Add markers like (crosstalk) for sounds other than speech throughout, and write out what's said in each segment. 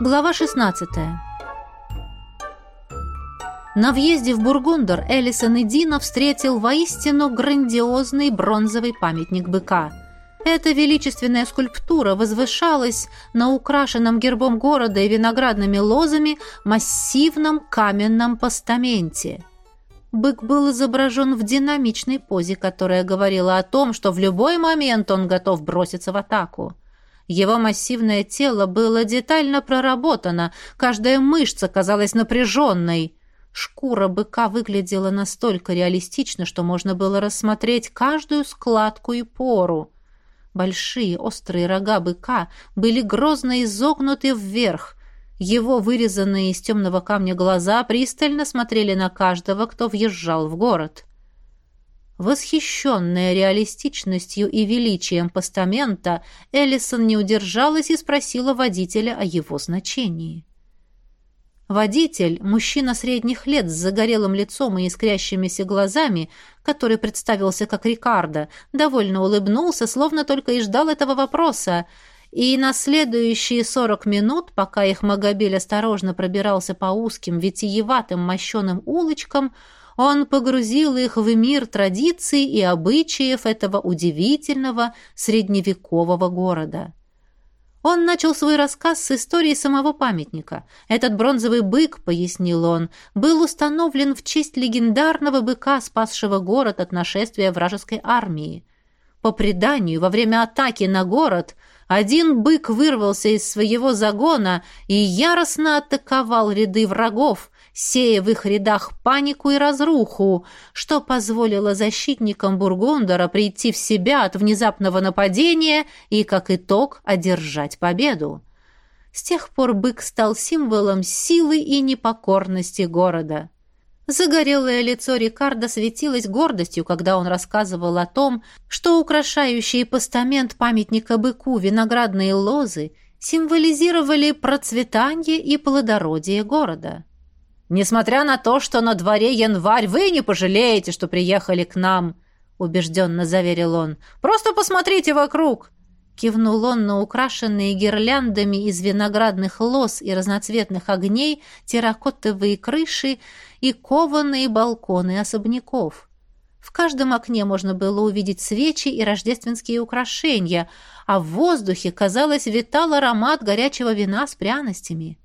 Глава 16. На въезде в Бургундер Элисон и Дина встретил воистину грандиозный бронзовый памятник быка. Эта величественная скульптура возвышалась на украшенном гербом города и виноградными лозами массивном каменном постаменте. Бык был изображен в динамичной позе, которая говорила о том, что в любой момент он готов броситься в атаку. Его массивное тело было детально проработано, каждая мышца казалась напряженной. Шкура быка выглядела настолько реалистично, что можно было рассмотреть каждую складку и пору. Большие острые рога быка были грозно изогнуты вверх. Его вырезанные из темного камня глаза пристально смотрели на каждого, кто въезжал в город. Восхищенная реалистичностью и величием постамента, Эллисон не удержалась и спросила водителя о его значении. Водитель, мужчина средних лет с загорелым лицом и искрящимися глазами, который представился как Рикардо, довольно улыбнулся, словно только и ждал этого вопроса, и на следующие сорок минут, пока их Магобель осторожно пробирался по узким, витиеватым мощеным улочкам, он погрузил их в мир традиций и обычаев этого удивительного средневекового города. Он начал свой рассказ с истории самого памятника. Этот бронзовый бык, пояснил он, был установлен в честь легендарного быка, спасшего город от нашествия вражеской армии. По преданию, во время атаки на город один бык вырвался из своего загона и яростно атаковал ряды врагов, сея в их рядах панику и разруху, что позволило защитникам Бургундера прийти в себя от внезапного нападения и, как итог, одержать победу. С тех пор бык стал символом силы и непокорности города. Загорелое лицо Рикардо светилось гордостью, когда он рассказывал о том, что украшающие постамент памятника быку виноградные лозы символизировали процветание и плодородие города. Несмотря на то, что на дворе январь, вы не пожалеете, что приехали к нам, убежденно заверил он. Просто посмотрите вокруг. Кивнул он на украшенные гирляндами из виноградных лоз и разноцветных огней терракотовые крыши и кованые балконы особняков. В каждом окне можно было увидеть свечи и рождественские украшения, а в воздухе, казалось, витал аромат горячего вина с пряностями.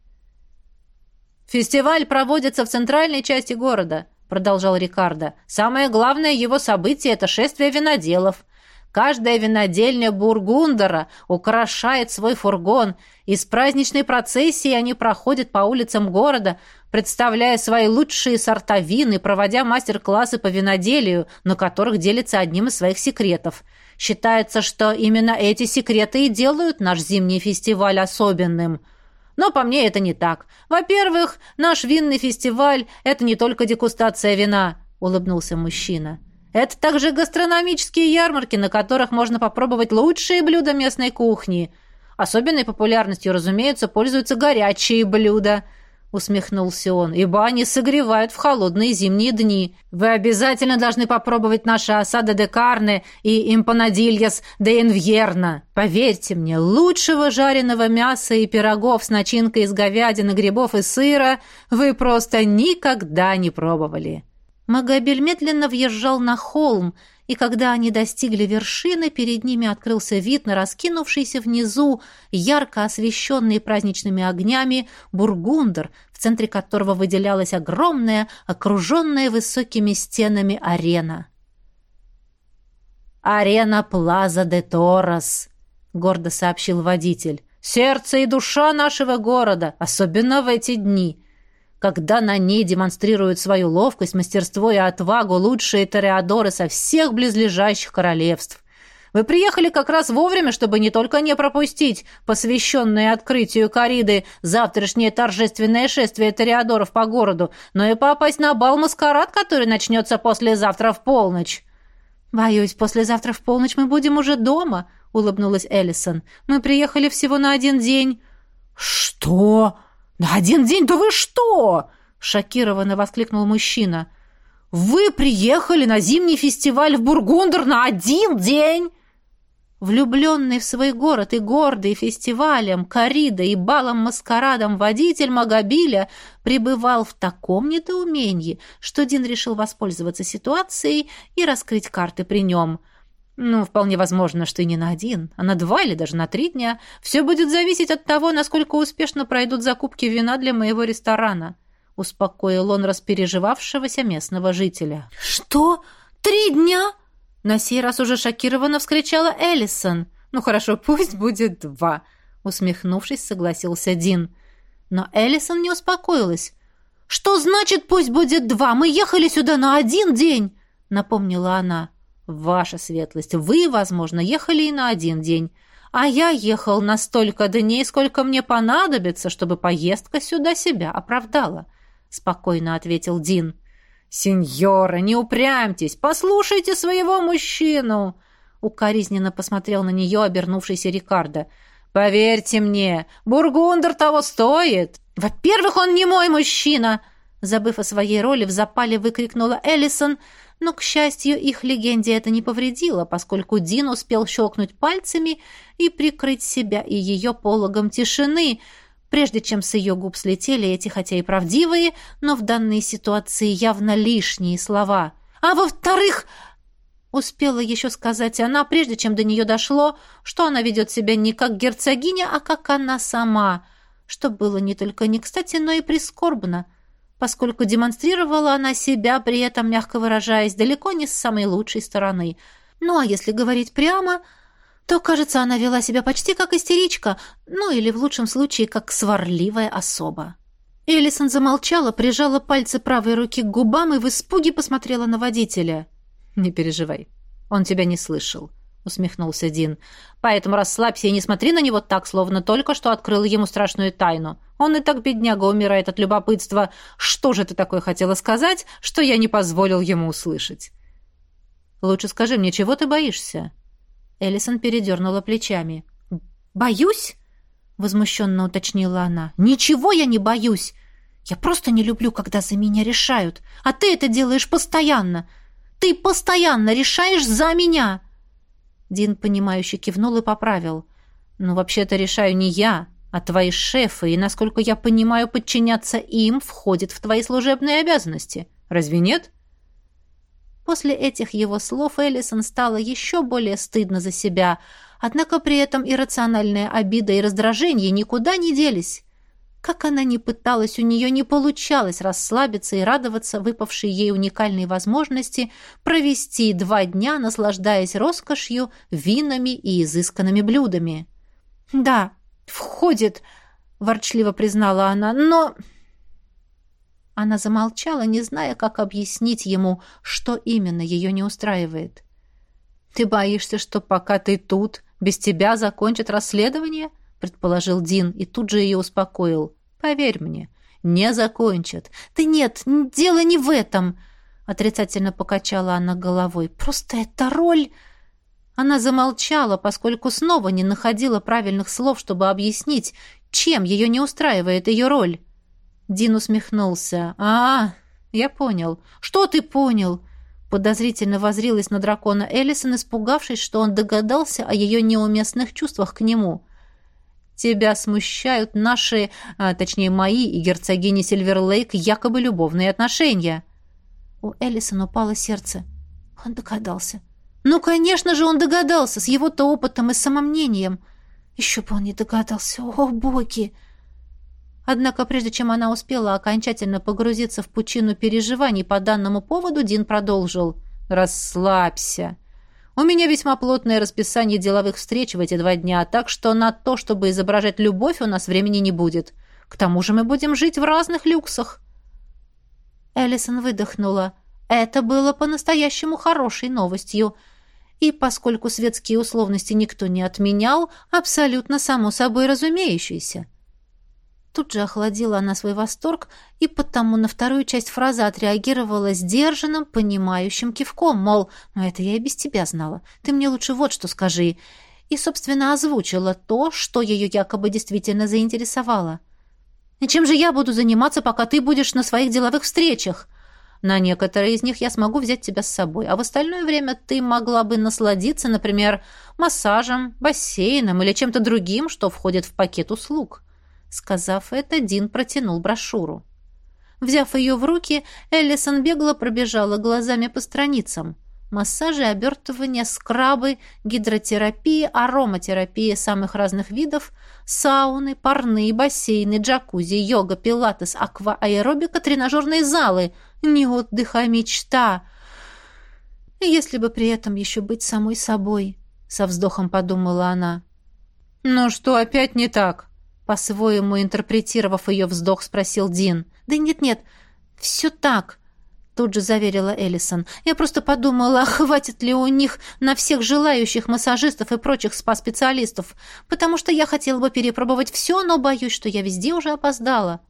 «Фестиваль проводится в центральной части города», — продолжал Рикардо. «Самое главное его событие — это шествие виноделов. Каждая винодельня Бургундера украшает свой фургон, и с праздничной процессией они проходят по улицам города, представляя свои лучшие сорта вин и проводя мастер-классы по виноделию, на которых делятся одним из своих секретов. Считается, что именно эти секреты и делают наш зимний фестиваль особенным — но по мне это не так. Во-первых, наш винный фестиваль – это не только дегустация вина, улыбнулся мужчина. Это также гастрономические ярмарки, на которых можно попробовать лучшие блюда местной кухни. Особенной популярностью, разумеется, пользуются горячие блюда – усмехнулся он, ибо они согревают в холодные зимние дни. Вы обязательно должны попробовать наши осады де карне и импанадильяс де инвьерна. Поверьте мне, лучшего жареного мяса и пирогов с начинкой из говядины, грибов и сыра вы просто никогда не пробовали. Магобель медленно въезжал на холм, и когда они достигли вершины, перед ними открылся вид на раскинувшийся внизу, ярко освещенный праздничными огнями, бургундер, в центре которого выделялась огромная, окруженная высокими стенами арена. «Арена Плаза де Торос», — гордо сообщил водитель. «Сердце и душа нашего города, особенно в эти дни» когда на ней демонстрируют свою ловкость, мастерство и отвагу лучшие тореадоры со всех близлежащих королевств. Вы приехали как раз вовремя, чтобы не только не пропустить посвященное открытию кориды завтрашнее торжественное шествие тореадоров по городу, но и попасть на бал-маскарад, который начнется послезавтра в полночь. «Боюсь, послезавтра в полночь мы будем уже дома», — улыбнулась Эллисон. «Мы приехали всего на один день». «Что?» «На один день? Да вы что?» — шокированно воскликнул мужчина. «Вы приехали на зимний фестиваль в Бургундер на один день?» Влюбленный в свой город и гордый фестивалем, коридой и балом-маскарадом водитель Магобиля пребывал в таком недоумении, что Дин решил воспользоваться ситуацией и раскрыть карты при нем. Ну, вполне возможно, что и не на один, а на два или даже на три дня. Все будет зависеть от того, насколько успешно пройдут закупки вина для моего ресторана. Успокоил он распереживавшегося местного жителя. «Что? Три дня?» На сей раз уже шокированно вскричала Эллисон. «Ну хорошо, пусть будет два», — усмехнувшись, согласился Дин. Но Эллисон не успокоилась. «Что значит «пусть будет два»? Мы ехали сюда на один день!» — напомнила она. «Ваша светлость, вы, возможно, ехали и на один день, а я ехал на столько дней, сколько мне понадобится, чтобы поездка сюда себя оправдала», — спокойно ответил Дин. «Сеньора, не упрямьтесь! Послушайте своего мужчину!» Укоризненно посмотрел на нее обернувшийся Рикардо. «Поверьте мне, Бургундер того стоит!» «Во-первых, он не мой мужчина!» Забыв о своей роли, в запале выкрикнула Эллисон, но, к счастью, их легенде это не повредило, поскольку Дин успел щелкнуть пальцами и прикрыть себя и ее пологом тишины — прежде чем с ее губ слетели эти, хотя и правдивые, но в данной ситуации явно лишние слова. «А во-вторых...» Успела еще сказать она, прежде чем до нее дошло, что она ведет себя не как герцогиня, а как она сама, что было не только не кстати, но и прискорбно, поскольку демонстрировала она себя, при этом, мягко выражаясь, далеко не с самой лучшей стороны. Ну, а если говорить прямо, то, кажется, она вела себя почти как истеричка, ну или в лучшем случае как сварливая особа. Элисон замолчала, прижала пальцы правой руки к губам и в испуге посмотрела на водителя. «Не переживай, он тебя не слышал», — усмехнулся Дин. «Поэтому расслабься и не смотри на него так, словно только что открыл ему страшную тайну. Он и так, бедняга, умирает от любопытства. Что же ты такое хотела сказать, что я не позволил ему услышать?» «Лучше скажи мне, чего ты боишься?» Эллисон передернула плечами. «Боюсь?» — возмущенно уточнила она. «Ничего я не боюсь. Я просто не люблю, когда за меня решают. А ты это делаешь постоянно. Ты постоянно решаешь за меня!» Дин, понимающе кивнул и поправил. «Ну, вообще-то решаю не я, а твои шефы, и, насколько я понимаю, подчиняться им входит в твои служебные обязанности. Разве нет?» После этих его слов Эллисон стало еще более стыдно за себя, однако при этом иррациональная обида и раздражение никуда не делись. Как она ни пыталась, у нее не получалось расслабиться и радоваться выпавшей ей уникальной возможности провести два дня, наслаждаясь роскошью, винами и изысканными блюдами. «Да, входит», — ворчливо признала она, — «но...» Она замолчала, не зная, как объяснить ему, что именно ее не устраивает. «Ты боишься, что пока ты тут, без тебя закончат расследование?» — предположил Дин и тут же ее успокоил. «Поверь мне, не закончат». «Да нет, дело не в этом!» — отрицательно покачала она головой. «Просто эта роль...» Она замолчала, поскольку снова не находила правильных слов, чтобы объяснить, чем ее не устраивает ее роль. Дин усмехнулся. «А, я понял. Что ты понял?» Подозрительно возрилась на дракона Эллисон, испугавшись, что он догадался о ее неуместных чувствах к нему. «Тебя смущают наши, а, точнее, мои и герцогини Сильверлейк якобы любовные отношения». У Эллисон упало сердце. Он догадался. «Ну, конечно же, он догадался, с его-то опытом и самомнением. Еще бы он не догадался. О, боги!» Однако прежде чем она успела окончательно погрузиться в пучину переживаний по данному поводу, Дин продолжил. «Расслабься. У меня весьма плотное расписание деловых встреч в эти два дня, так что на то, чтобы изображать любовь, у нас времени не будет. К тому же мы будем жить в разных люксах». Эллисон выдохнула. Это было по-настоящему хорошей новостью. И поскольку светские условности никто не отменял, абсолютно само собой разумеющейся. Тут же охладила она свой восторг и потому на вторую часть фразы отреагировала сдержанным, понимающим кивком, мол, ну это я и без тебя знала, ты мне лучше вот что скажи. И, собственно, озвучила то, что ее якобы действительно заинтересовало. «И чем же я буду заниматься, пока ты будешь на своих деловых встречах?» На некоторые из них я смогу взять тебя с собой, а в остальное время ты могла бы насладиться, например, массажем, бассейном или чем-то другим, что входит в пакет услуг». Сказав это, Дин протянул брошюру. Взяв ее в руки, Эллисон бегло пробежала глазами по страницам. Массажи, обертывания, скрабы, гидротерапия, ароматерапия самых разных видов, сауны, парные бассейны, джакузи, йога, пилатес, аквааэробика, тренажерные залы. Не отдых, а мечта. Если бы при этом еще быть самой собой, со вздохом подумала она. «Ну что, опять не так?» По-своему интерпретировав ее вздох, спросил Дин. «Да нет-нет, все так», — тут же заверила Эллисон. «Я просто подумала, (laughs) хватит ли у них на всех желающих массажистов и прочих спа-специалистов, потому что я хотела бы перепробовать все, но боюсь, что я везде уже опоздала».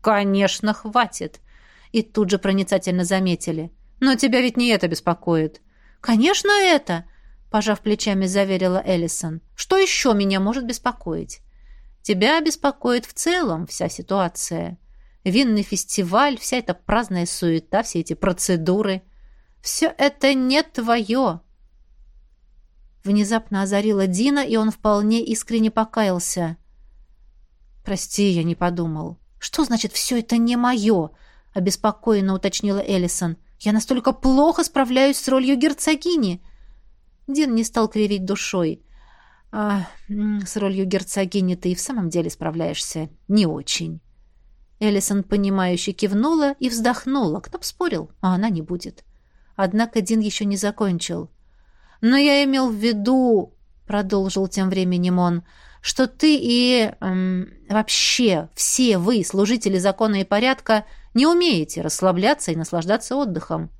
«Конечно, хватит», — и тут же проницательно заметили. «Но тебя ведь не это беспокоит». «Конечно, это», — пожав плечами, заверила Эллисон. «Что еще меня может беспокоить?» Тебя беспокоит в целом вся ситуация. Винный фестиваль, вся эта праздная суета, все эти процедуры. Все это не твое. Внезапно озарила Дина, и он вполне искренне покаялся. «Прости, я не подумал». «Что значит «все это не мое»?» — обеспокоенно уточнила Эллисон. «Я настолько плохо справляюсь с ролью герцогини». Дин не стал кривить душой. А с ролью герцогини ты и в самом деле справляешься не очень. Эллисон, понимающе кивнула и вздохнула. Кто б спорил, а она не будет. Однако Дин еще не закончил. «Но я имел в виду, — продолжил тем временем он, — что ты и эм, вообще все вы, служители закона и порядка, не умеете расслабляться и наслаждаться отдыхом.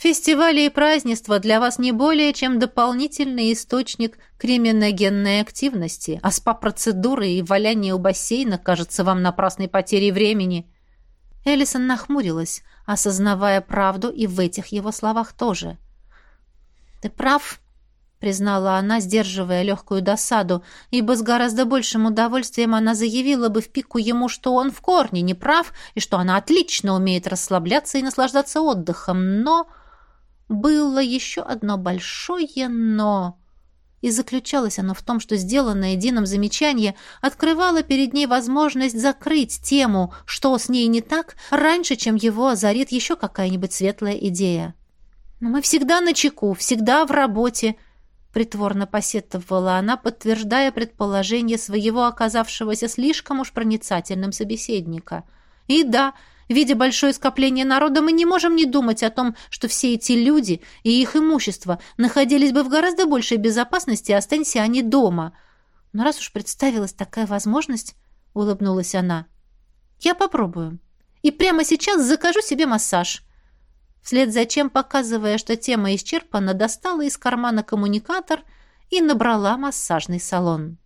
Фестивали и празднества для вас не более чем дополнительный источник криминогенной активности, а спа-процедуры и валяние у бассейна кажется вам напрасной потерей времени». Эллисон нахмурилась, осознавая правду и в этих его словах тоже. «Ты прав», — признала она, сдерживая легкую досаду, ибо с гораздо большим удовольствием она заявила бы в пику ему, что он в корне не прав и что она отлично умеет расслабляться и наслаждаться отдыхом, но было еще одно большое «но». И заключалось оно в том, что сделанное Дином замечание открывало перед ней возможность закрыть тему, что с ней не так, раньше, чем его озарит еще какая-нибудь светлая идея. «Но мы всегда на чеку, всегда в работе», — притворно посетовала она, подтверждая предположение своего оказавшегося слишком уж проницательным собеседника. «И да, — Видя большое скопление народа, мы не можем не думать о том, что все эти люди и их имущество находились бы в гораздо большей безопасности, останься они дома. Но раз уж представилась такая возможность, — улыбнулась она, — я попробую. И прямо сейчас закажу себе массаж. Вслед за чем, показывая, что тема исчерпана, достала из кармана коммуникатор и набрала массажный салон.